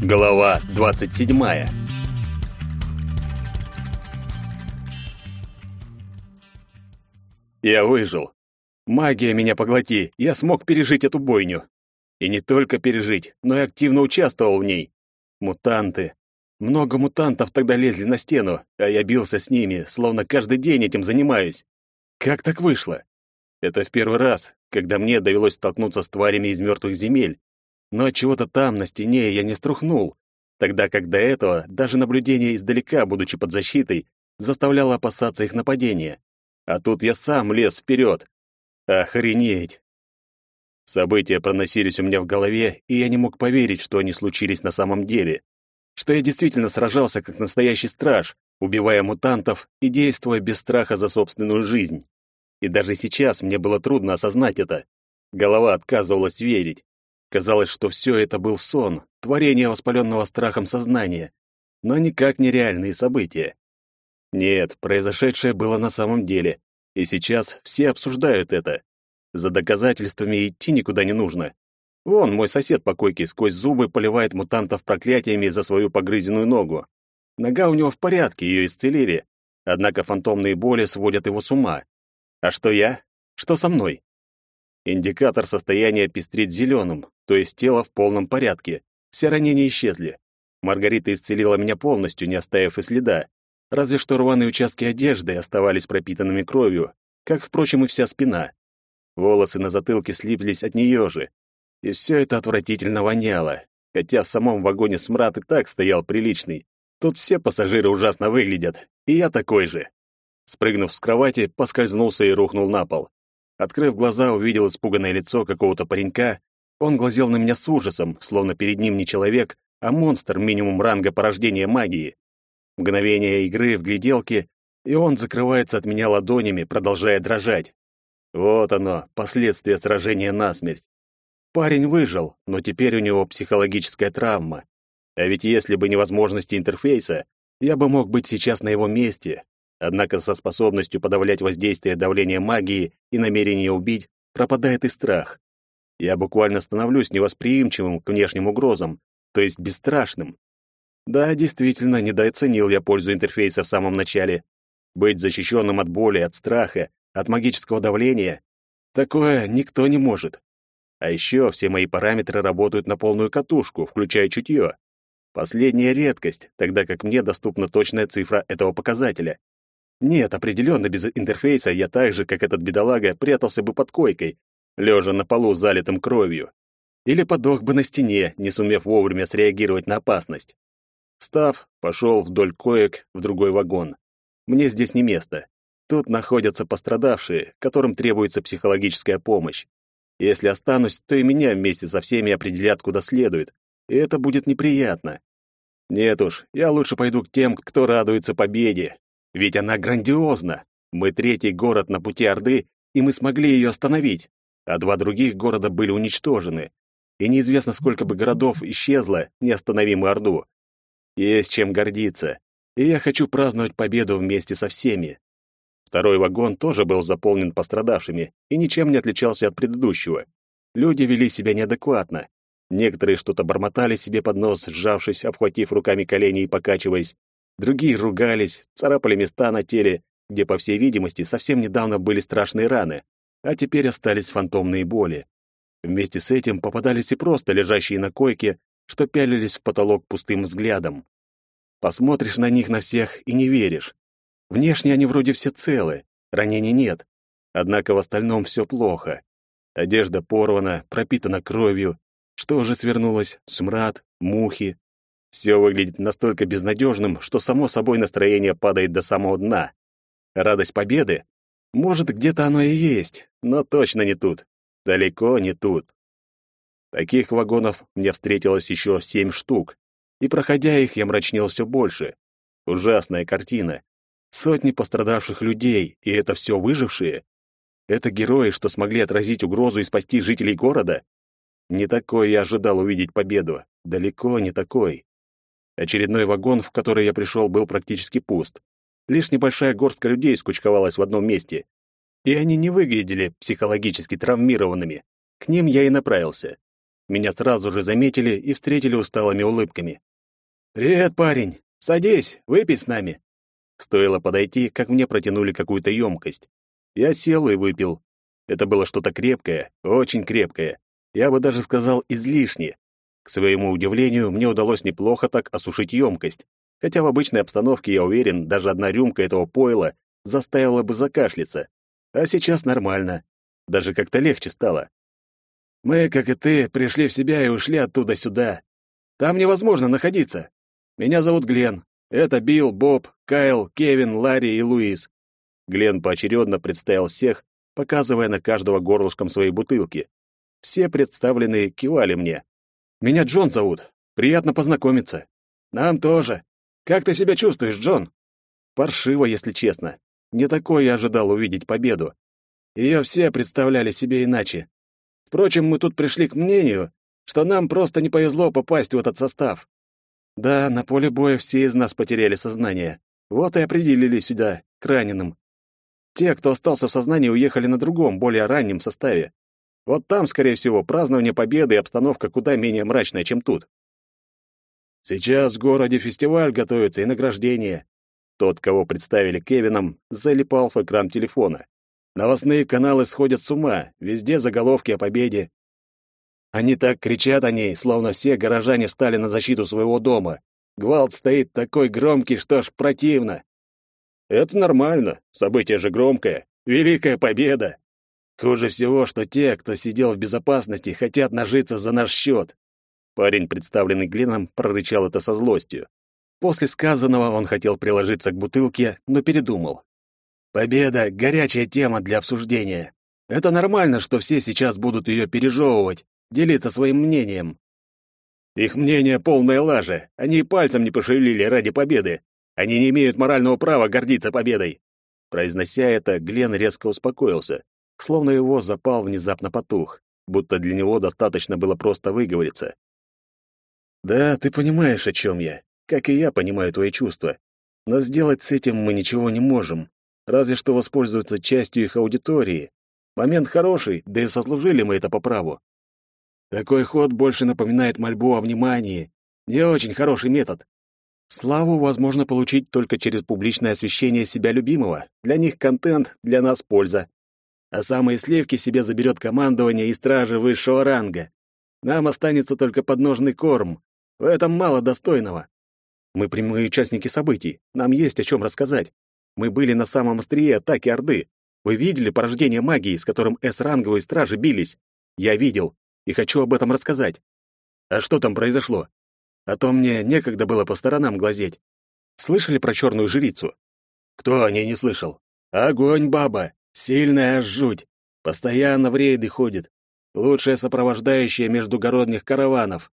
Глава 27. Я выжил. Магия меня поглоти, я смог пережить эту бойню. И не только пережить, но и активно участвовал в ней. Мутанты. Много мутантов тогда лезли на стену, а я бился с ними, словно каждый день этим занимаюсь. Как так вышло? Это в первый раз, когда мне довелось столкнуться с тварями из мертвых земель. Но от чего-то там, на стене, я не струхнул, тогда как до этого даже наблюдение издалека, будучи под защитой, заставляло опасаться их нападения. А тут я сам лез вперед. Охренеть! События проносились у меня в голове, и я не мог поверить, что они случились на самом деле. Что я действительно сражался как настоящий страж, убивая мутантов и действуя без страха за собственную жизнь. И даже сейчас мне было трудно осознать это. Голова отказывалась верить. Казалось, что все это был сон, творение воспаленного страхом сознания, но никак не реальные события. Нет, произошедшее было на самом деле, и сейчас все обсуждают это. За доказательствами идти никуда не нужно. Вон мой сосед по койке сквозь зубы поливает мутантов проклятиями за свою погрызенную ногу. Нога у него в порядке, ее исцелили. Однако фантомные боли сводят его с ума. А что я? Что со мной? Индикатор состояния пестрит зеленым, то есть тело в полном порядке. Все ранения исчезли. Маргарита исцелила меня полностью, не оставив и следа. Разве что рваные участки одежды оставались пропитанными кровью, как, впрочем, и вся спина. Волосы на затылке слиплись от нее же. И все это отвратительно воняло, хотя в самом вагоне смрад и так стоял приличный. Тут все пассажиры ужасно выглядят, и я такой же. Спрыгнув с кровати, поскользнулся и рухнул на пол. Открыв глаза, увидел испуганное лицо какого-то паренька. Он глазел на меня с ужасом, словно перед ним не человек, а монстр минимум ранга порождения магии. Мгновение игры в гляделке, и он закрывается от меня ладонями, продолжая дрожать. Вот оно, последствия сражения насмерть. Парень выжил, но теперь у него психологическая травма. А ведь если бы невозможности интерфейса, я бы мог быть сейчас на его месте, Однако со способностью подавлять воздействие давления магии и намерение убить пропадает и страх. Я буквально становлюсь невосприимчивым к внешним угрозам, то есть бесстрашным. Да, действительно, недооценил я пользу интерфейса в самом начале. Быть защищенным от боли, от страха, от магического давления — такое никто не может. А еще все мои параметры работают на полную катушку, включая чутье. Последняя редкость, тогда как мне доступна точная цифра этого показателя. Нет, определенно, без интерфейса я так же, как этот бедолага, прятался бы под койкой, лежа на полу, залитым кровью. Или подох бы на стене, не сумев вовремя среагировать на опасность. Встав, пошел вдоль коек в другой вагон. Мне здесь не место. Тут находятся пострадавшие, которым требуется психологическая помощь. Если останусь, то и меня вместе со всеми определят куда следует, и это будет неприятно. Нет уж, я лучше пойду к тем, кто радуется победе, ведь она грандиозна. Мы третий город на пути Орды, и мы смогли ее остановить, а два других города были уничтожены. И неизвестно, сколько бы городов исчезло, не остановим Орду. Есть чем гордиться, и я хочу праздновать победу вместе со всеми. Второй вагон тоже был заполнен пострадавшими и ничем не отличался от предыдущего. Люди вели себя неадекватно. Некоторые что-то бормотали себе под нос, сжавшись, обхватив руками колени и покачиваясь. Другие ругались, царапали места на теле, где, по всей видимости, совсем недавно были страшные раны, а теперь остались фантомные боли. Вместе с этим попадались и просто лежащие на койке, что пялились в потолок пустым взглядом. Посмотришь на них на всех и не веришь. Внешне они вроде все целы, ранений нет. Однако в остальном все плохо. Одежда порвана, пропитана кровью. Что же свернулось? Смрад, мухи, все выглядит настолько безнадежным, что само собой настроение падает до самого дна. Радость победы? Может, где-то оно и есть, но точно не тут. Далеко не тут. Таких вагонов мне встретилось еще семь штук, и, проходя их, я мрачнел все больше. Ужасная картина. Сотни пострадавших людей, и это все выжившие. Это герои, что смогли отразить угрозу и спасти жителей города? Не такой я ожидал увидеть победу. Далеко не такой. Очередной вагон, в который я пришел, был практически пуст. Лишь небольшая горстка людей скучковалась в одном месте. И они не выглядели психологически травмированными. К ним я и направился. Меня сразу же заметили и встретили усталыми улыбками. «Привет, парень! Садись, выпей с нами!» Стоило подойти, как мне протянули какую-то емкость. Я сел и выпил. Это было что-то крепкое, очень крепкое. Я бы даже сказал излишнее. К своему удивлению, мне удалось неплохо так осушить емкость. Хотя в обычной обстановке, я уверен, даже одна рюмка этого пойла заставила бы закашляться. А сейчас нормально. Даже как-то легче стало. Мы, как и ты, пришли в себя и ушли оттуда сюда. Там невозможно находиться. Меня зовут Глен. Это Билл, Боб, Кайл, Кевин, Ларри и Луис. Глен поочередно представил всех, показывая на каждого горлышком своей бутылки. Все представленные кивали мне. «Меня Джон зовут. Приятно познакомиться». «Нам тоже. Как ты себя чувствуешь, Джон?» «Паршиво, если честно. Не такой я ожидал увидеть победу. Ее все представляли себе иначе. Впрочем, мы тут пришли к мнению, что нам просто не повезло попасть в этот состав. Да, на поле боя все из нас потеряли сознание. Вот и определили сюда, к раненым. Те, кто остался в сознании, уехали на другом, более раннем составе. Вот там, скорее всего, празднование победы и обстановка куда менее мрачная, чем тут. Сейчас в городе фестиваль готовится и награждение. Тот, кого представили Кевином, залипал в экран телефона. Новостные каналы сходят с ума, везде заголовки о победе. Они так кричат о ней, словно все горожане встали на защиту своего дома. Гвалт стоит такой громкий, что аж противно. Это нормально, событие же громкое, великая победа. Хуже всего, что те, кто сидел в безопасности, хотят нажиться за наш счет. Парень, представленный Гленом, прорычал это со злостью. После сказанного он хотел приложиться к бутылке, но передумал. Победа — горячая тема для обсуждения. Это нормально, что все сейчас будут ее пережевывать, делиться своим мнением. Их мнение — полная лажа. Они и пальцем не пошевелили ради победы. Они не имеют морального права гордиться победой. Произнося это, Глен резко успокоился, словно его запал внезапно потух, будто для него достаточно было просто выговориться. «Да, ты понимаешь, о чем я, как и я понимаю твои чувства. Но сделать с этим мы ничего не можем, разве что воспользоваться частью их аудитории. Момент хороший, да и сослужили мы это по праву. Такой ход больше напоминает мольбу о внимании. Не очень хороший метод. Славу возможно получить только через публичное освещение себя любимого. Для них контент, для нас польза. А самые сливки себе заберет командование и стражи высшего ранга. Нам останется только подножный корм. В этом мало достойного. Мы прямые участники событий. Нам есть о чем рассказать. Мы были на самом острие атаки Орды. Вы видели порождение магии, с которым С-ранговые стражи бились? Я видел и хочу об этом рассказать. А что там произошло? А то мне некогда было по сторонам глазеть. Слышали про черную жрицу? Кто о ней не слышал? Огонь, баба! Сильная жуть! Постоянно в рейды ходит. Лучшая сопровождающая междугородних караванов.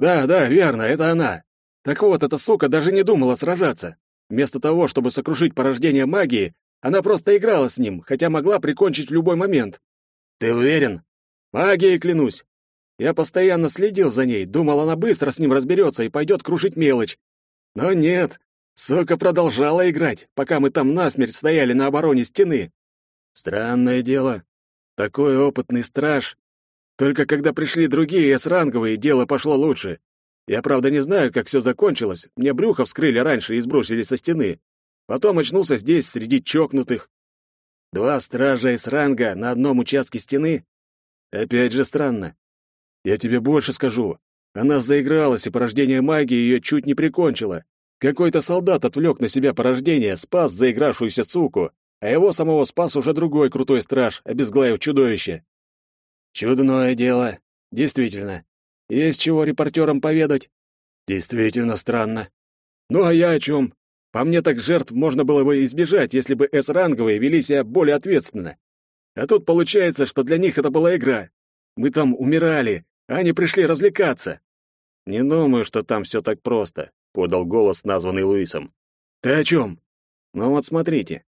Да, да, верно, это она. Так вот, эта сука даже не думала сражаться. Вместо того, чтобы сокрушить порождение магии, она просто играла с ним, хотя могла прикончить в любой момент. Ты уверен? Магией клянусь. Я постоянно следил за ней, думал, она быстро с ним разберется и пойдет крушить мелочь. Но нет, сука продолжала играть, пока мы там насмерть стояли на обороне стены. Странное дело. Такой опытный страж. Только когда пришли другие С-ранговые, дело пошло лучше. Я, правда, не знаю, как все закончилось. Мне брюхо вскрыли раньше и сбросили со стены. Потом очнулся здесь, среди чокнутых. Два стража С-ранга на одном участке стены? Опять же странно. Я тебе больше скажу. Она заигралась, и порождение магии ее чуть не прикончило. Какой-то солдат отвлек на себя порождение, спас заигравшуюся суку, а его самого спас уже другой крутой страж, обезглавив чудовище. Чудное дело. Действительно. Есть чего репортерам поведать? Действительно странно. Ну а я о чем? По мне так жертв можно было бы избежать, если бы С-ранговые вели себя более ответственно. А тут получается, что для них это была игра. Мы там умирали, они пришли развлекаться. Не думаю, что там все так просто, подал голос, названный Луисом. Ты о чем? Ну вот смотрите.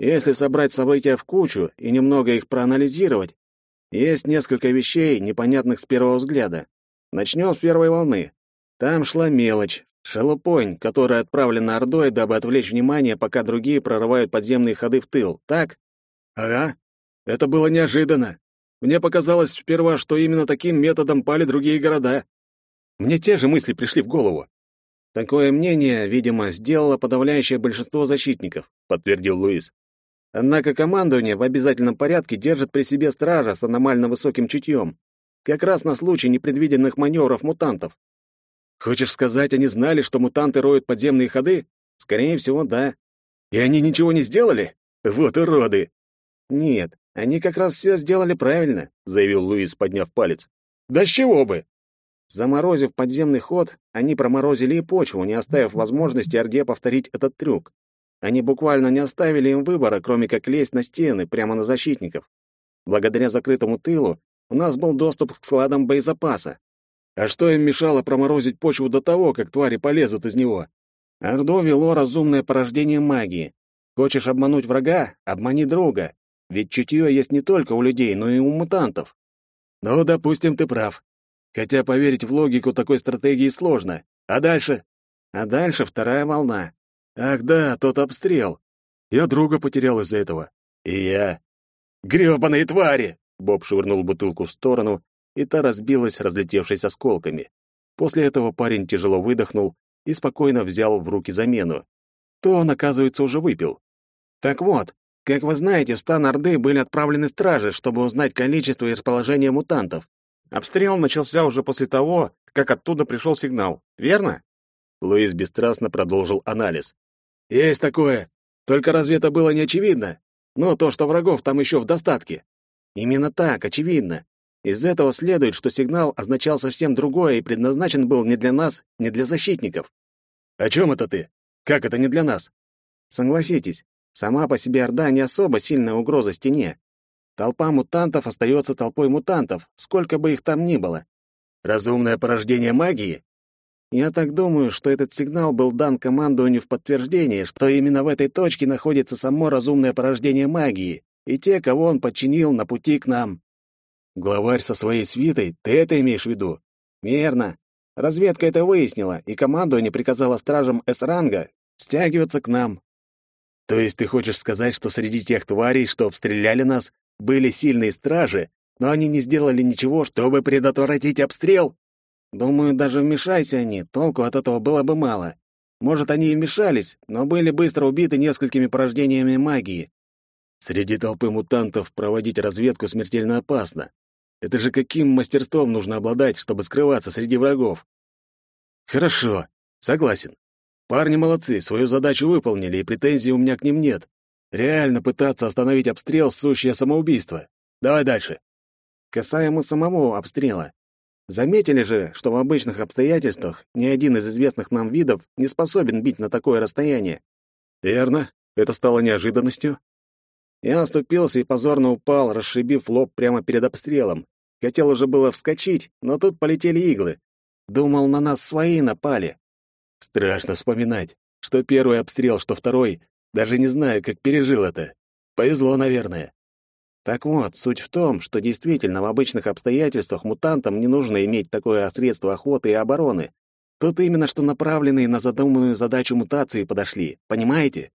Если собрать события в кучу и немного их проанализировать, есть несколько вещей, непонятных с первого взгляда. Начнем с первой волны. Там шла мелочь, шелупонь, которая отправлена Ордой, дабы отвлечь внимание, пока другие прорывают подземные ходы в тыл, так? Ага. Это было неожиданно. Мне показалось сперва, что именно таким методом пали другие города. Мне те же мысли пришли в голову. Такое мнение, видимо, сделало подавляющее большинство защитников, подтвердил Луис. Однако командование в обязательном порядке держит при себе стража с аномально высоким чутьем, как раз на случай непредвиденных маневров мутантов. Хочешь сказать, они знали, что мутанты роют подземные ходы? Скорее всего, да. И они ничего не сделали? Вот уроды. Нет, они как раз все сделали правильно, заявил Луис, подняв палец. Да с чего бы? Заморозив подземный ход, они проморозили и почву, не оставив возможности Арге повторить этот трюк. Они буквально не оставили им выбора, кроме как лезть на стены прямо на защитников. Благодаря закрытому тылу у нас был доступ к складам боезапаса. А что им мешало проморозить почву до того, как твари полезут из него? Орду вело разумное порождение магии. Хочешь обмануть врага? Обмани друга. Ведь чутье есть не только у людей, но и у мутантов. Ну, допустим, ты прав. Хотя поверить в логику такой стратегии сложно. А дальше? А дальше вторая волна. Ах да, тот обстрел. Я друга потерял из-за этого. И я. Грёбаные твари! Боб швырнул бутылку в сторону, и та разбилась, разлетевшись осколками. После этого парень тяжело выдохнул и спокойно взял в руки замену. То он, оказывается, уже выпил. Так вот, как вы знаете, в стан Орды были отправлены стражи, чтобы узнать количество и расположение мутантов. Обстрел начался уже после того, как оттуда пришел сигнал, верно? Луис бесстрастно продолжил анализ. Есть такое. Только разве это было не очевидно? Но то, что врагов там еще в достатке. Именно так, очевидно. Из этого следует, что сигнал означал совсем другое и предназначен был не для нас, не для защитников. О чем это ты? Как это не для нас? Согласитесь, сама по себе Орда не особо сильная угроза стене. Толпа мутантов остается толпой мутантов, сколько бы их там ни было. Разумное порождение магии? Я так думаю, что этот сигнал был дан командованию в подтверждение, что именно в этой точке находится само разумное порождение магии и те, кого он подчинил на пути к нам. Главарь со своей свитой, ты это имеешь в виду? Верно. Разведка это выяснила, и командование приказало стражам С-ранга стягиваться к нам. То есть ты хочешь сказать, что среди тех тварей, что обстреляли нас, были сильные стражи, но они не сделали ничего, чтобы предотвратить обстрел? Думаю, даже вмешайся они, толку от этого было бы мало. Может, они и вмешались, но были быстро убиты несколькими порождениями магии. Среди толпы мутантов проводить разведку смертельно опасно. Это же каким мастерством нужно обладать, чтобы скрываться среди врагов? Хорошо, согласен. Парни молодцы, свою задачу выполнили, и претензий у меня к ним нет. Реально пытаться остановить обстрел — сущее самоубийство. Давай дальше. Касаемо самого обстрела. Заметили же, что в обычных обстоятельствах ни один из известных нам видов не способен бить на такое расстояние. Верно, это стало неожиданностью. Я оступился и позорно упал, расшибив лоб прямо перед обстрелом. Хотел уже было вскочить, но тут полетели иглы. Думал, на нас свои напали. Страшно вспоминать, что первый обстрел, что второй, даже не знаю, как пережил это. Повезло, наверное. Так вот, суть в том, что действительно в обычных обстоятельствах мутантам не нужно иметь такое средство охоты и обороны. Тут именно что направленные на задуманную задачу мутации подошли, понимаете?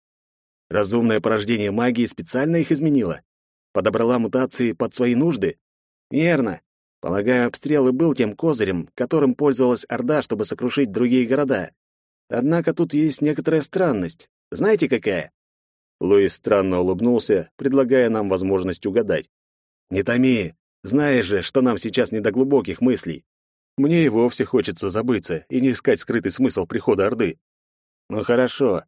Разумное порождение магии специально их изменило. Подобрала мутации под свои нужды? Верно. Полагаю, обстрел и был тем козырем, которым пользовалась Орда, чтобы сокрушить другие города. Однако тут есть некоторая странность. Знаете, какая? Луис странно улыбнулся, предлагая нам возможность угадать. «Не томи, знаешь же, что нам сейчас не до глубоких мыслей. Мне и вовсе хочется забыться и не искать скрытый смысл прихода Орды. Ну хорошо.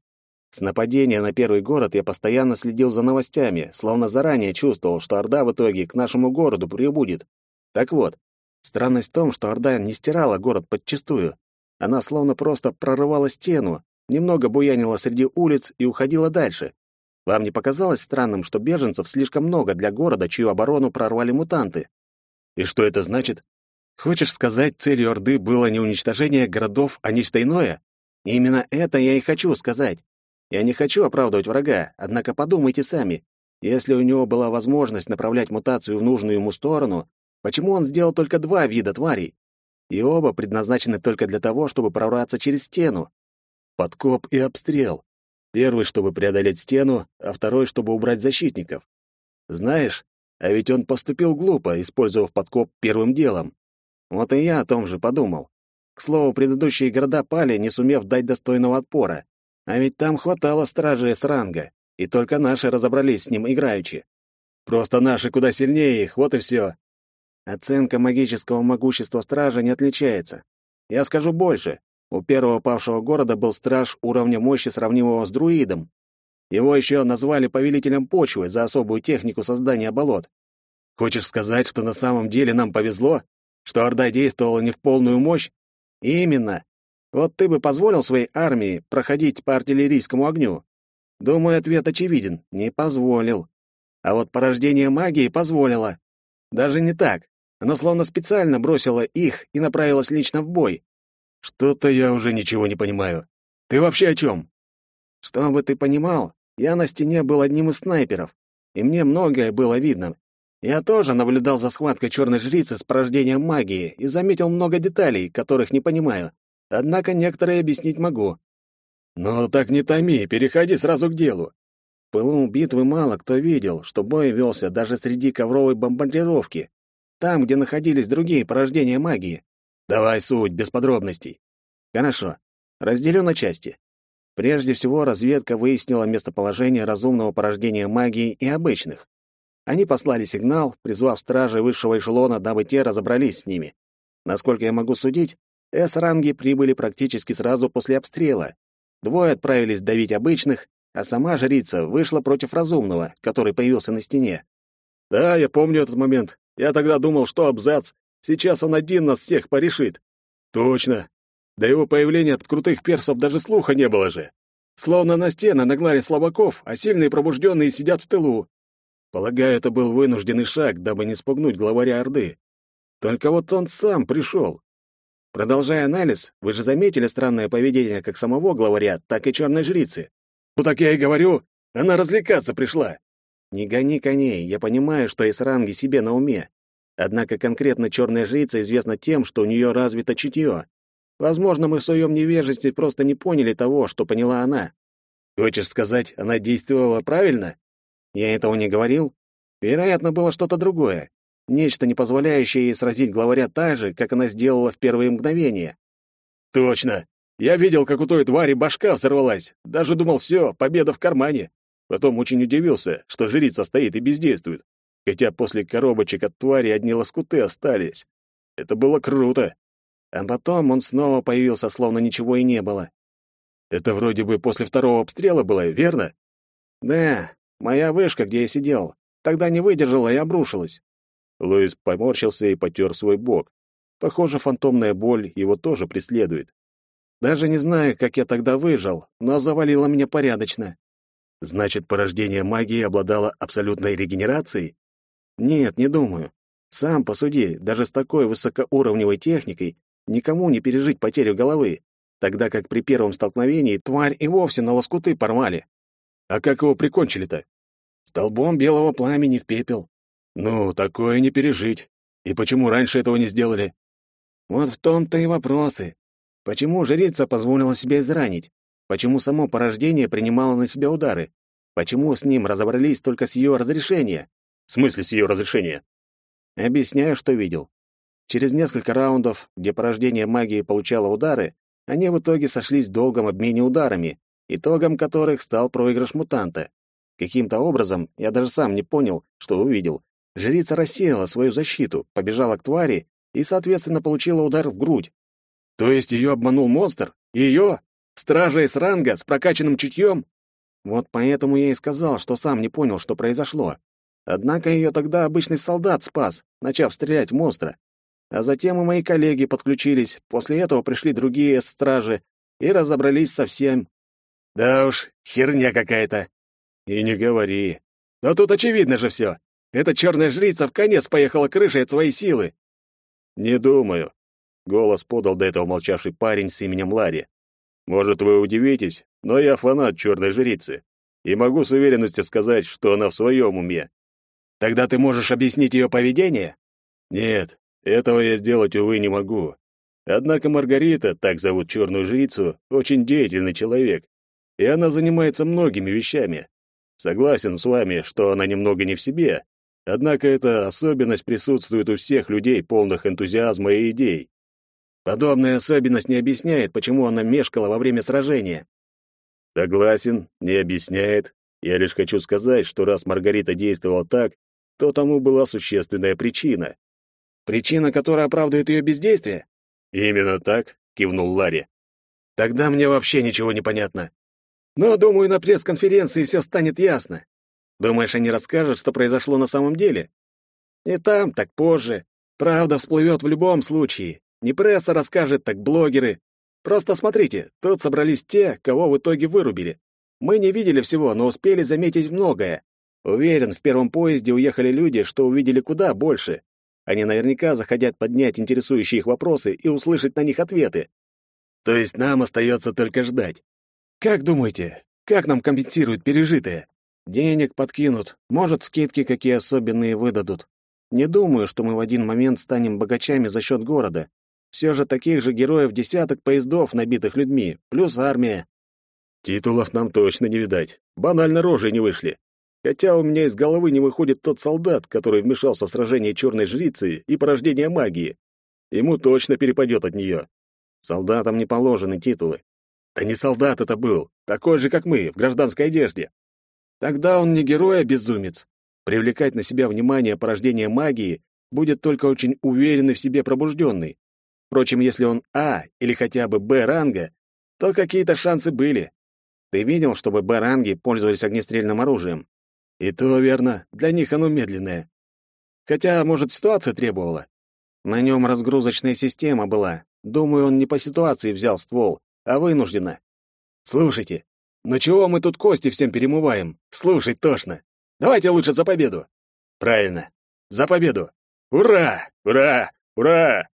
С нападения на первый город я постоянно следил за новостями, словно заранее чувствовал, что Орда в итоге к нашему городу прибудет. Так вот, странность в том, что Орда не стирала город подчистую. Она словно просто прорывала стену, немного буянила среди улиц и уходила дальше. Вам не показалось странным, что беженцев слишком много для города, чью оборону прорвали мутанты? И что это значит? Хочешь сказать, целью Орды было не уничтожение городов, а нечто иное? Именно это я и хочу сказать. Я не хочу оправдывать врага, однако подумайте сами. Если у него была возможность направлять мутацию в нужную ему сторону, почему он сделал только два вида тварей? И оба предназначены только для того, чтобы прорваться через стену. Подкоп и обстрел. Первый, чтобы преодолеть стену, а второй, чтобы убрать защитников. Знаешь, А ведь он поступил глупо, использовав подкоп первым делом. Вот и я о том же подумал. К слову, предыдущие города пали, не сумев дать достойного отпора. А ведь там хватало стражей с ранга, и только наши разобрались с ним играючи. Просто наши куда сильнее их, вот и все. Оценка магического могущества стража не отличается. Я скажу больше. У первого павшего города был страж уровня мощи, сравнимого с друидом. Его еще назвали повелителем почвы за особую технику создания болот. Хочешь сказать, что на самом деле нам повезло? Что Орда действовала не в полную мощь? Именно. Вот ты бы позволил своей армии проходить по артиллерийскому огню? Думаю, ответ очевиден. Не позволил. А вот порождение магии позволило. Даже не так. Оно словно специально бросило их и направилось лично в бой. Что-то я уже ничего не понимаю. Ты вообще о чем? Чтобы ты понимал, я на стене был одним из снайперов, и мне многое было видно. Я тоже наблюдал за схваткой черной жрицы с порождением магии и заметил много деталей, которых не понимаю. Однако некоторые объяснить могу. Ну так не томи, переходи сразу к делу. В пылу битвы мало кто видел, что бой велся даже среди ковровой бомбардировки, там, где находились другие порождения магии. Давай суть, без подробностей. Хорошо. Разделю на части. Прежде всего, разведка выяснила местоположение разумного порождения магии и обычных. Они послали сигнал, призвав стражей высшего эшелона, дабы те разобрались с ними. Насколько я могу судить, С-ранги прибыли практически сразу после обстрела. Двое отправились давить обычных, а сама жрица вышла против разумного, который появился на стене. Да, я помню этот момент. Я тогда думал, что абзац. Сейчас он один нас всех порешит. Точно. До его появления от крутых персов даже слуха не было же. Словно на стены нагнали слабаков, а сильные пробужденные сидят в тылу. Полагаю, это был вынужденный шаг, дабы не спугнуть главаря Орды. Только вот он сам пришел. Продолжая анализ, вы же заметили странное поведение как самого главаря, так и черной жрицы. Ну так я и говорю, она развлекаться пришла. Не гони коней, я понимаю, что Исранги себе на уме. Однако конкретно черная жрица известна тем, что у нее развито чутье. Возможно, мы в своем невежестве просто не поняли того, что поняла она. Хочешь сказать, она действовала правильно? Я этого не говорил. Вероятно, было что-то другое. Нечто, не позволяющее ей сразить главаря так же, как она сделала в первые мгновения. Точно. Я видел, как у той твари башка взорвалась. Даже думал, все, победа в кармане. Потом очень удивился, что жрица стоит и бездействует, хотя после коробочек от твари одни лоскуты остались. Это было круто. А потом он снова появился, словно ничего и не было. Это вроде бы после второго обстрела было, верно? Да, моя вышка, где я сидел, тогда не выдержала и обрушилась. Луис поморщился и потер свой бок. Похоже, фантомная боль его тоже преследует. Даже не знаю, как я тогда выжил, но завалило меня порядочно. Значит, порождение магии обладало абсолютной регенерацией? Нет, не думаю. Сам посуди, даже с такой высокоуровневой техникой никому не пережить потерю головы, тогда как при первом столкновении тварь и вовсе на лоскуты порвали. А как его прикончили-то? Столбом белого пламени в пепел. Ну, такое не пережить. И почему раньше этого не сделали? Вот в том-то и вопросы. Почему жрица позволила себе изранить? Почему само порождение принимало на себя удары? Почему с ним разобрались только с ее разрешения? В смысле с ее разрешения? Объясняю, что видел. Через несколько раундов, где порождение магии получало удары, они в итоге сошлись в долгом обмене ударами, итогом которых стал проигрыш мутанта. Каким-то образом, я даже сам не понял, что увидел. Жрица рассеяла свою защиту, побежала к твари и, соответственно, получила удар в грудь. То есть ее обманул монстр? Ее? Стража из ранга с прокачанным чутьем? Вот поэтому я и сказал, что сам не понял, что произошло. Однако ее тогда обычный солдат спас, начав стрелять в монстра. А затем и мои коллеги подключились. После этого пришли другие стражи и разобрались со всем. Да уж, херня какая-то. И не говори. Но тут очевидно же все. Эта черная жрица в конец поехала крышей от своей силы. Не думаю. Голос подал до этого молчавший парень с именем Ларри. Может, вы удивитесь, но я фанат черной жрицы и могу с уверенностью сказать, что она в своем уме. Тогда ты можешь объяснить ее поведение? Нет, этого я сделать, увы, не могу. Однако Маргарита, так зовут черную жрицу, очень деятельный человек, и она занимается многими вещами. Согласен с вами, что она немного не в себе, Однако эта особенность присутствует у всех людей, полных энтузиазма и идей. Подобная особенность не объясняет, почему она мешкала во время сражения. Согласен, не объясняет. Я лишь хочу сказать, что раз Маргарита действовала так, то тому была существенная причина. Причина, которая оправдывает ее бездействие? Именно так, кивнул Ларри. Тогда мне вообще ничего не понятно. Но, думаю, на пресс-конференции все станет ясно. Думаешь, они расскажут, что произошло на самом деле? Не там, так позже. Правда всплывет в любом случае. Не пресса расскажет, так блогеры. Просто смотрите, тут собрались те, кого в итоге вырубили. Мы не видели всего, но успели заметить многое. Уверен, в первом поезде уехали люди, что увидели куда больше. Они наверняка захотят поднять интересующие их вопросы и услышать на них ответы. То есть нам остается только ждать. Как думаете, как нам компенсируют пережитое? Денег подкинут, может, скидки какие особенные выдадут. Не думаю, что мы в один момент станем богачами за счет города. Все же таких же героев десяток поездов, набитых людьми, плюс армия. Титулов нам точно не видать. Банально рожи не вышли. Хотя у меня из головы не выходит тот солдат, который вмешался в сражение черной жрицы и порождение магии. Ему точно перепадет от нее. Солдатам не положены титулы. Да не солдат это был, такой же, как мы, в гражданской одежде. Тогда он не герой, а безумец. Привлекать на себя внимание порождения магии будет только очень уверенный в себе пробужденный. Впрочем, если он А или хотя бы Б ранга, то какие-то шансы были. Ты видел, чтобы Б-ранги пользовались огнестрельным оружием? И то верно, для них оно медленное. Хотя, может, ситуация требовала. На нем разгрузочная система была. Думаю, он не по ситуации взял ствол, а вынужденно. Слушайте, ну чего мы тут кости всем перемываем? Слушать тошно. Давайте лучше за победу. Правильно. За победу. Ура! Ура! Ура!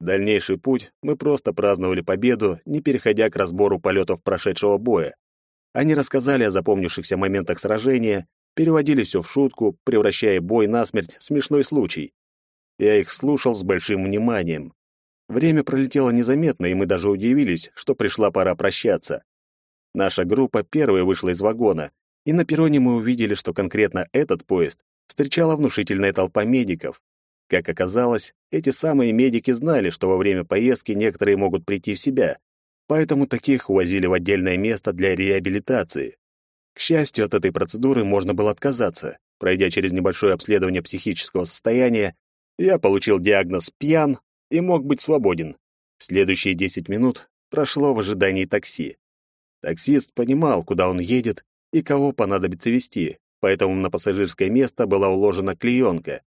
Дальнейший путь мы просто праздновали победу, не переходя к разбору полетов прошедшего боя. Они рассказали о запомнившихся моментах сражения, переводили все в шутку, превращая бой насмерть в смешной случай. Я их слушал с большим вниманием. Время пролетело незаметно, и мы даже удивились, что пришла пора прощаться. Наша группа первой вышла из вагона, и на перроне мы увидели, что конкретно этот поезд встречала внушительная толпа медиков. Как оказалось, эти самые медики знали, что во время поездки некоторые могут прийти в себя, поэтому таких увозили в отдельное место для реабилитации. К счастью, от этой процедуры можно было отказаться. Пройдя через небольшое обследование психического состояния, я получил диагноз «пьян» и мог быть свободен. Следующие 10 минут прошло в ожидании такси. Таксист понимал, куда он едет и кого понадобится вести, поэтому на пассажирское место была уложена клеенка.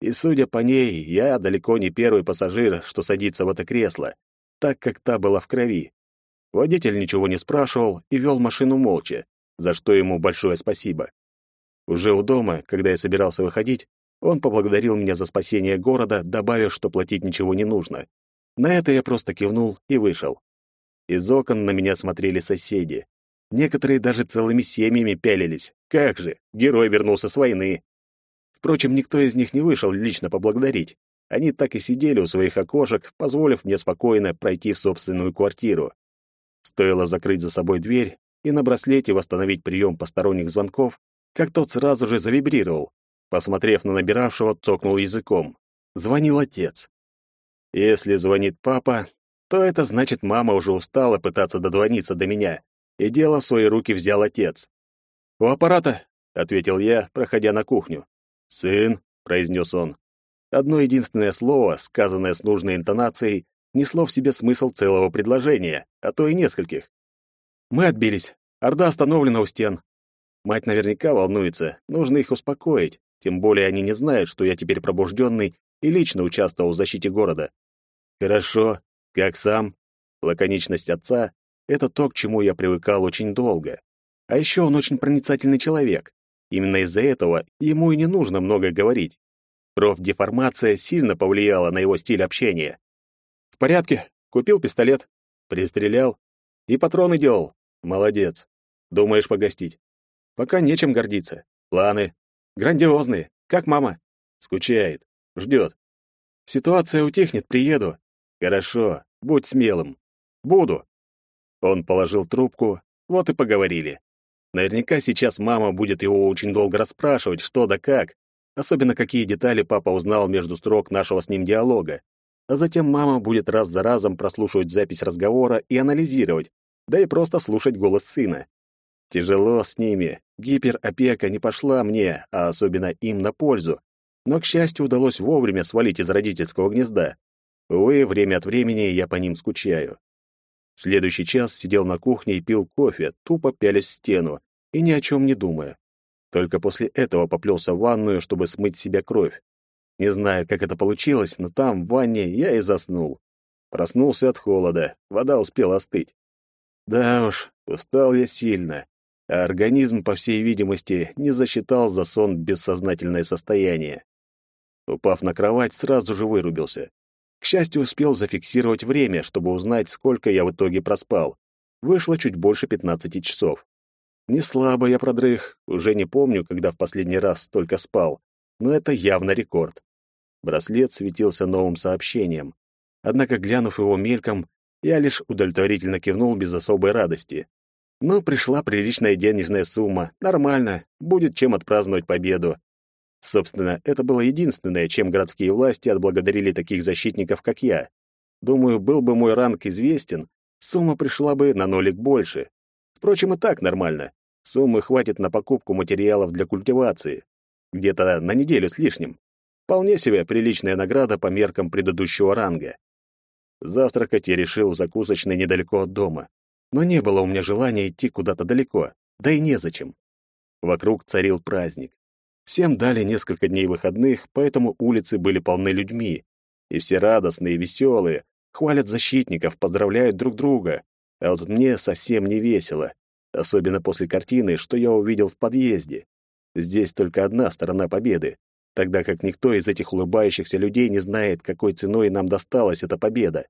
И, судя по ней, я далеко не первый пассажир, что садится в это кресло, так как та была в крови. Водитель ничего не спрашивал и вел машину молча, за что ему большое спасибо. Уже у дома, когда я собирался выходить, он поблагодарил меня за спасение города, добавив, что платить ничего не нужно. На это я просто кивнул и вышел. Из окон на меня смотрели соседи. Некоторые даже целыми семьями пялились. Как же, герой вернулся с войны. Впрочем, никто из них не вышел лично поблагодарить. Они так и сидели у своих окошек, позволив мне спокойно пройти в собственную квартиру. Стоило закрыть за собой дверь и на браслете восстановить прием посторонних звонков, как тот сразу же завибрировал. Посмотрев на набиравшего, цокнул языком. Звонил отец. Если звонит папа, то это значит, мама уже устала пытаться дозвониться до меня, и дело в свои руки взял отец. «У аппарата», — ответил я, проходя на кухню. «Сын», — произнес он. Одно единственное слово, сказанное с нужной интонацией, несло в себе смысл целого предложения, а то и нескольких. «Мы отбились. Орда остановлена у стен. Мать наверняка волнуется, нужно их успокоить, тем более они не знают, что я теперь пробужденный и лично участвовал в защите города. Хорошо, как сам? Лаконичность отца — это то, к чему я привыкал очень долго. А еще он очень проницательный человек. Именно из-за этого ему и не нужно много говорить. Профдеформация сильно повлияла на его стиль общения. «В порядке. Купил пистолет. Пристрелял. И патроны делал. Молодец. Думаешь погостить? Пока нечем гордиться. Планы. Грандиозные. Как мама? Скучает. Ждет. Ситуация утихнет, приеду. Хорошо. Будь смелым. Буду. Он положил трубку, вот и поговорили. Наверняка сейчас мама будет его очень долго расспрашивать, что да как, особенно какие детали папа узнал между строк нашего с ним диалога. А затем мама будет раз за разом прослушивать запись разговора и анализировать, да и просто слушать голос сына. Тяжело с ними. Гиперопека не пошла мне, а особенно им на пользу. Но, к счастью, удалось вовремя свалить из родительского гнезда. Увы, время от времени я по ним скучаю. Следующий час сидел на кухне и пил кофе, тупо пялясь в стену и ни о чем не думая. Только после этого поплелся в ванную, чтобы смыть себя кровь. Не знаю, как это получилось, но там, в ванне, я и заснул. Проснулся от холода, вода успела остыть. Да уж, устал я сильно, а организм, по всей видимости, не засчитал за сон бессознательное состояние. Упав на кровать, сразу же вырубился. К счастью, успел зафиксировать время, чтобы узнать, сколько я в итоге проспал. Вышло чуть больше 15 часов. Не слабо я продрых, уже не помню, когда в последний раз столько спал, но это явно рекорд. Браслет светился новым сообщением. Однако, глянув его мельком, я лишь удовлетворительно кивнул без особой радости. Ну, пришла приличная денежная сумма. Нормально, будет чем отпраздновать победу. Собственно, это было единственное, чем городские власти отблагодарили таких защитников, как я. Думаю, был бы мой ранг известен, сумма пришла бы на нолик больше. Впрочем, и так нормально. Суммы хватит на покупку материалов для культивации. Где-то на неделю с лишним. Вполне себе приличная награда по меркам предыдущего ранга. Завтракать я решил в закусочной недалеко от дома. Но не было у меня желания идти куда-то далеко, да и незачем. Вокруг царил праздник. Всем дали несколько дней выходных, поэтому улицы были полны людьми. И все радостные, веселые, хвалят защитников, поздравляют друг друга. А вот мне совсем не весело. Особенно после картины, что я увидел в подъезде. Здесь только одна сторона победы, тогда как никто из этих улыбающихся людей не знает, какой ценой нам досталась эта победа.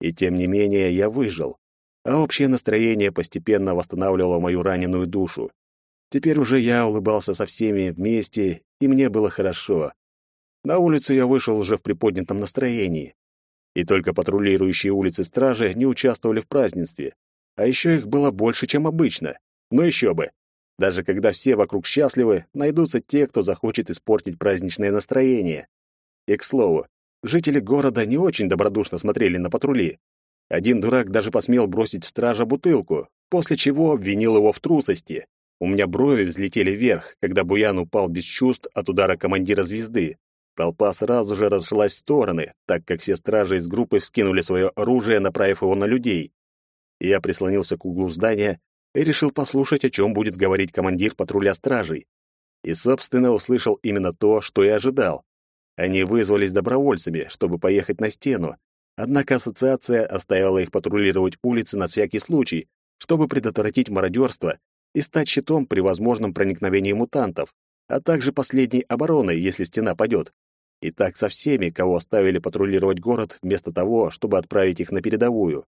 И тем не менее я выжил. А общее настроение постепенно восстанавливало мою раненую душу. Теперь уже я улыбался со всеми вместе, и мне было хорошо. На улицу я вышел уже в приподнятом настроении. И только патрулирующие улицы стражи не участвовали в празднестве. А еще их было больше, чем обычно. Но еще бы. Даже когда все вокруг счастливы, найдутся те, кто захочет испортить праздничное настроение. И, к слову, жители города не очень добродушно смотрели на патрули. Один дурак даже посмел бросить в стража бутылку, после чего обвинил его в трусости. У меня брови взлетели вверх, когда Буян упал без чувств от удара командира звезды. Толпа сразу же разошлась в стороны, так как все стражи из группы вскинули свое оружие, направив его на людей. Я прислонился к углу здания и решил послушать, о чем будет говорить командир патруля стражей. И, собственно, услышал именно то, что и ожидал. Они вызвались добровольцами, чтобы поехать на стену, однако ассоциация оставила их патрулировать улицы на всякий случай, чтобы предотвратить мародерство и стать щитом при возможном проникновении мутантов, а также последней обороной, если стена падет. И так со всеми, кого оставили патрулировать город, вместо того, чтобы отправить их на передовую.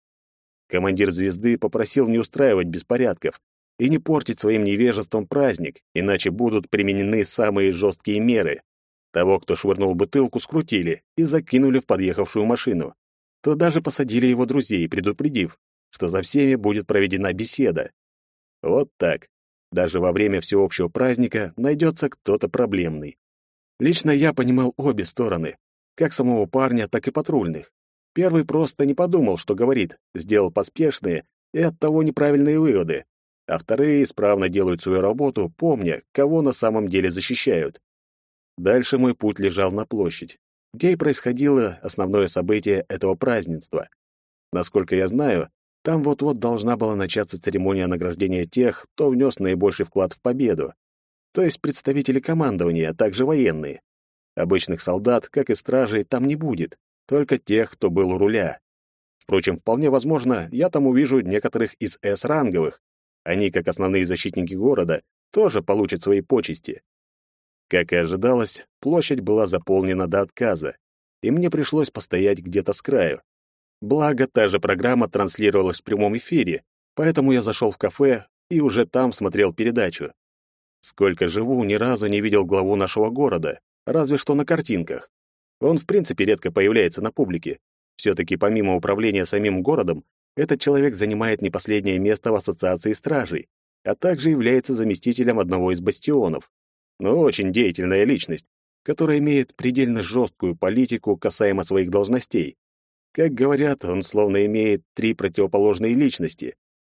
Командир «Звезды» попросил не устраивать беспорядков и не портить своим невежеством праздник, иначе будут применены самые жесткие меры. Того, кто швырнул бутылку, скрутили и закинули в подъехавшую машину. То даже посадили его друзей, предупредив, что за всеми будет проведена беседа. Вот так. Даже во время всеобщего праздника найдется кто-то проблемный. Лично я понимал обе стороны, как самого парня, так и патрульных. Первый просто не подумал, что говорит, сделал поспешные и оттого неправильные выводы, а вторые исправно делают свою работу, помня, кого на самом деле защищают. Дальше мой путь лежал на площадь, где и происходило основное событие этого празднества. Насколько я знаю, там вот-вот должна была начаться церемония награждения тех, кто внес наибольший вклад в победу. То есть представители командования, а также военные. Обычных солдат, как и стражей, там не будет, только тех, кто был у руля. Впрочем, вполне возможно, я там увижу некоторых из С-ранговых. Они, как основные защитники города, тоже получат свои почести. Как и ожидалось, площадь была заполнена до отказа, и мне пришлось постоять где-то с краю. Благо, та же программа транслировалась в прямом эфире, поэтому я зашел в кафе и уже там смотрел передачу. Сколько живу, ни разу не видел главу нашего города, разве что на картинках. Он, в принципе, редко появляется на публике. Все-таки помимо управления самим городом, этот человек занимает не последнее место в ассоциации стражей, а также является заместителем одного из бастионов. Но очень деятельная личность. который имеет предельно жесткую политику касаемо своих должностей. Как говорят, он словно имеет три противоположные личности,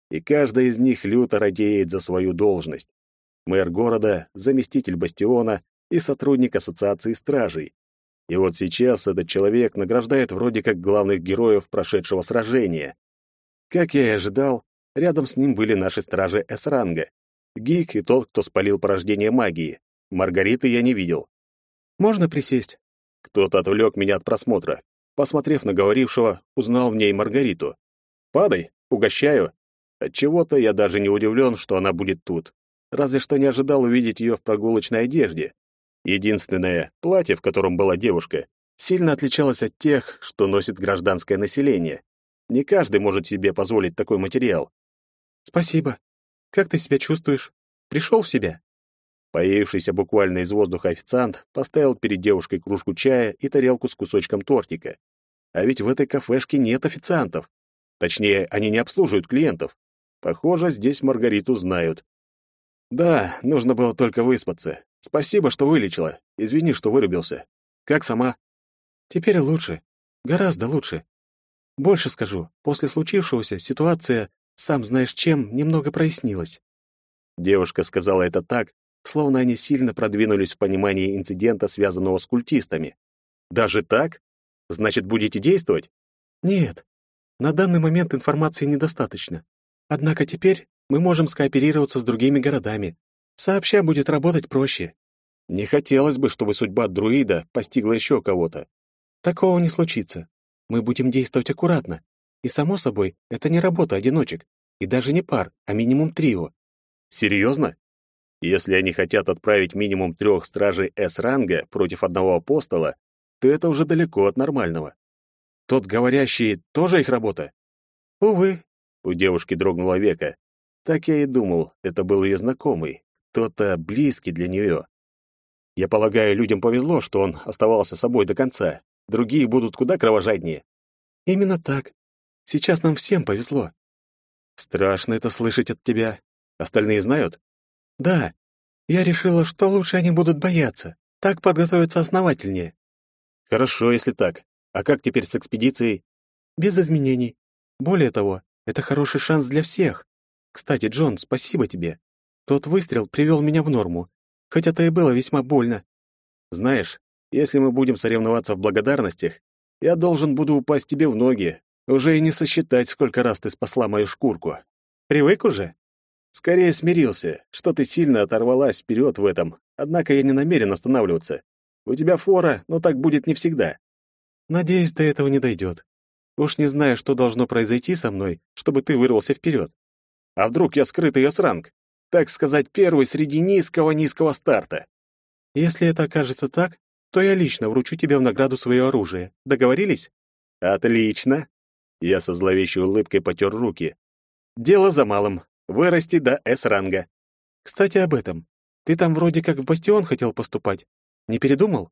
и каждая из них люто радеет за свою должность. Мэр города, заместитель бастиона и сотрудник ассоциации стражей. И вот сейчас этот человек награждает вроде как главных героев прошедшего сражения. Как я и ожидал, рядом с ним были наши стражи С-ранга. Гик и тот, кто спалил порождение магии. Маргариты я не видел. «Можно присесть?» Кто-то отвлек меня от просмотра. Посмотрев на говорившего, узнал в ней Маргариту. «Падай, угощаю». Отчего-то я даже не удивлен, что она будет тут. Разве что не ожидал увидеть ее в прогулочной одежде. Единственное, платье, в котором была девушка, сильно отличалось от тех, что носит гражданское население. Не каждый может себе позволить такой материал. «Спасибо. Как ты себя чувствуешь? Пришел в себя?» Появившийся буквально из воздуха официант поставил перед девушкой кружку чая и тарелку с кусочком тортика. А ведь в этой кафешке нет официантов. Точнее, они не обслуживают клиентов. Похоже, здесь Маргариту знают. Да, нужно было только выспаться. Спасибо, что вылечила. Извини, что вырубился. Как сама? Теперь лучше. Гораздо лучше. Больше скажу, после случившегося ситуация, сам знаешь чем, немного прояснилась. Девушка сказала это так, словно они сильно продвинулись в понимании инцидента, связанного с культистами. Даже так? Значит, будете действовать? Нет. На данный момент информации недостаточно. Однако теперь мы можем скооперироваться с другими городами. Сообща будет работать проще. Не хотелось бы, чтобы судьба друида постигла еще кого-то. Такого не случится. Мы будем действовать аккуратно. И, само собой, это не работа одиночек. И даже не пар, а минимум трио. Серьезно? Если они хотят отправить минимум трех стражей С-ранга против одного апостола, то это уже далеко от нормального. Тот говорящий тоже их работа? Увы, у девушки дрогнула века. Так я и думал, это был ее знакомый, кто-то близкий для нее. Я полагаю, людям повезло, что он оставался собой до конца. Другие будут куда кровожаднее. Именно так. Сейчас нам всем повезло. Страшно это слышать от тебя. Остальные знают? Да. Я решила, что лучше они будут бояться. Так подготовиться основательнее. Хорошо, если так. А как теперь с экспедицией? Без изменений. Более того, это хороший шанс для всех. Кстати, Джон, спасибо тебе. Тот выстрел привел меня в норму, хотя это и было весьма больно. Знаешь, если мы будем соревноваться в благодарностях, я должен буду упасть тебе в ноги, уже и не сосчитать, сколько раз ты спасла мою шкурку. Привык уже? Скорее смирился, что ты сильно оторвалась вперед в этом, однако я не намерен останавливаться. У тебя фора, но так будет не всегда. Надеюсь, до этого не дойдет. Уж не знаю, что должно произойти со мной, чтобы ты вырвался вперед. А вдруг я скрытый осранг? Так сказать, первый среди низкого-низкого старта. Если это окажется так, то я лично вручу тебе в награду свое оружие. Договорились? Отлично. Я со зловещей улыбкой потер руки. Дело за малым. Вырасти до С-ранга. Кстати, об этом. Ты там вроде как в Бастион хотел поступать. Не передумал?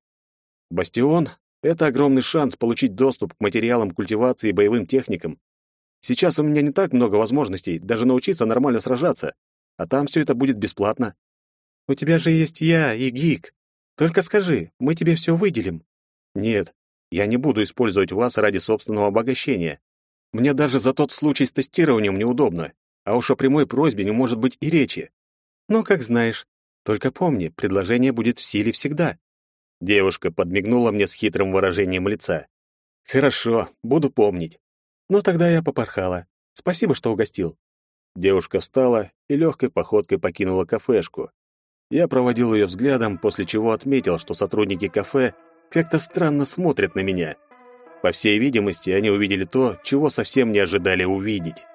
Бастион — это огромный шанс получить доступ к материалам культивации и боевым техникам. Сейчас у меня не так много возможностей даже научиться нормально сражаться, а там все это будет бесплатно. У тебя же есть я и Гик. Только скажи, мы тебе все выделим. Нет, я не буду использовать вас ради собственного обогащения. Мне даже за тот случай с тестированием неудобно, а уж о прямой просьбе не может быть и речи. Ну, как знаешь. Только помни, предложение будет в силе всегда. Девушка подмигнула мне с хитрым выражением лица. Хорошо, буду помнить. Ну, тогда я попорхала. Спасибо, что угостил. Девушка встала и легкой походкой покинула кафешку. Я проводил ее взглядом, после чего отметил, что сотрудники кафе как-то странно смотрят на меня. По всей видимости, они увидели то, чего совсем не ожидали увидеть.